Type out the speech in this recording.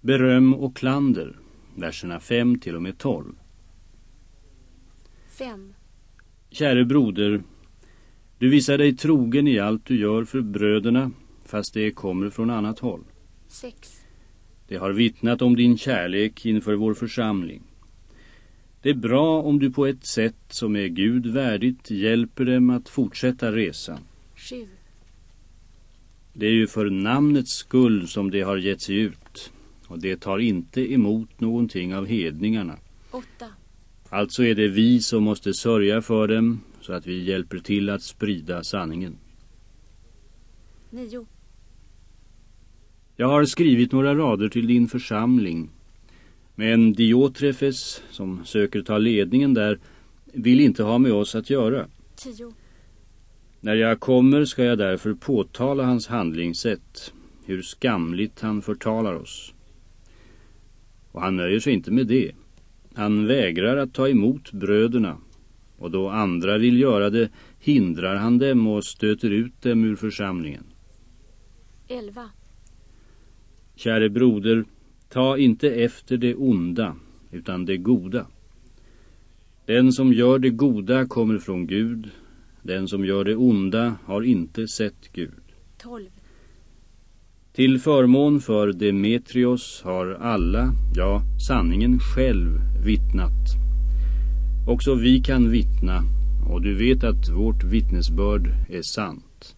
Beröm och klander, verserna 5 till och med 12. 5. Käre broder, du visar dig trogen i allt du gör för bröderna, fast det kommer från annat håll. 6. Det har vittnat om din kärlek inför vår församling. Det är bra om du på ett sätt som är Gud värdigt hjälper dem att fortsätta resan. 7. Det är ju för namnets skull som det har gett sig ut och det tar inte emot någonting av hedningarna. 8. Alltså är det vi som måste sörja för dem så att vi hjälper till att sprida sanningen. 9. Jag har skrivit några rader till din församling men Diotrefes, som söker ta ledningen där, vill inte ha med oss att göra. 10. När jag kommer ska jag därför påtala hans handlingssätt, hur skamligt han förtalar oss. Och han nöjer sig inte med det. Han vägrar att ta emot bröderna och då andra vill göra det hindrar han dem och stöter ut dem ur församlingen. 11. Käre broder, ta inte efter det onda utan det goda. Den som gör det goda kommer från Gud, den som gör det onda har inte sett Gud. 12. Till förmån för Demetrios har alla, ja sanningen själv, vittnat. Också vi kan vittna och du vet att vårt vittnesbörd är sant.